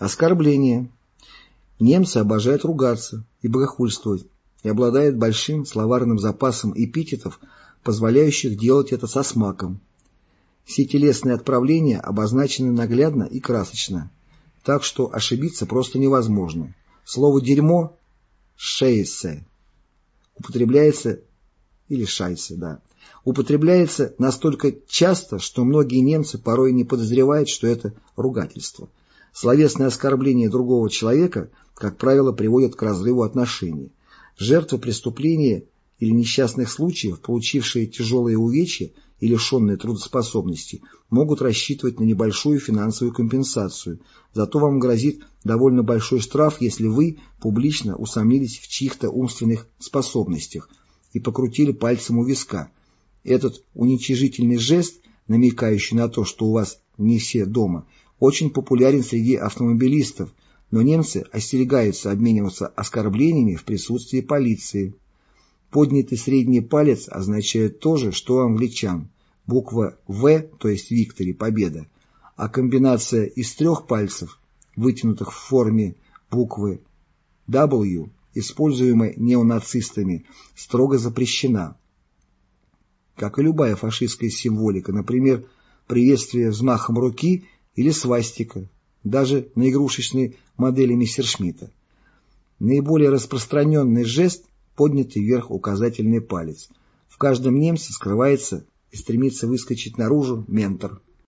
Оскорбление. Немцы обожают ругаться и богохульствовать и обладают большим словарным запасом эпитетов, позволяющих делать это со смаком. Все телесные отправления обозначены наглядно и красочно, так что ошибиться просто невозможно. Слово «дерьмо» — «шейсе» употребляется или «шайсе», да, употребляется настолько часто, что многие немцы порой не подозревают, что это ругательство. Словесное оскорбление другого человека, как правило, приводит к разрыву отношений. Жертвы преступления или несчастных случаев, получившие тяжелые увечья и лишенные трудоспособности, могут рассчитывать на небольшую финансовую компенсацию, зато вам грозит довольно большой штраф, если вы публично усомнились в чьих-то умственных способностях и покрутили пальцем у виска. Этот уничижительный жест, намекающий на то, что у вас не все дома, очень популярен среди автомобилистов, но немцы остерегаются обмениваться оскорблениями в присутствии полиции. Поднятый средний палец означает то же, что у англичан. Буква «В», то есть «Виктори» – «Победа», а комбинация из трех пальцев, вытянутых в форме буквы W, используемая неонацистами, строго запрещена. Как и любая фашистская символика, например, приветствие взмахом руки или свастика, даже на игрушечной модели Мессершмитта. Наиболее распространенный жест – поднятый вверх указательный палец. В каждом немце скрывается и стремится выскочить наружу ментор –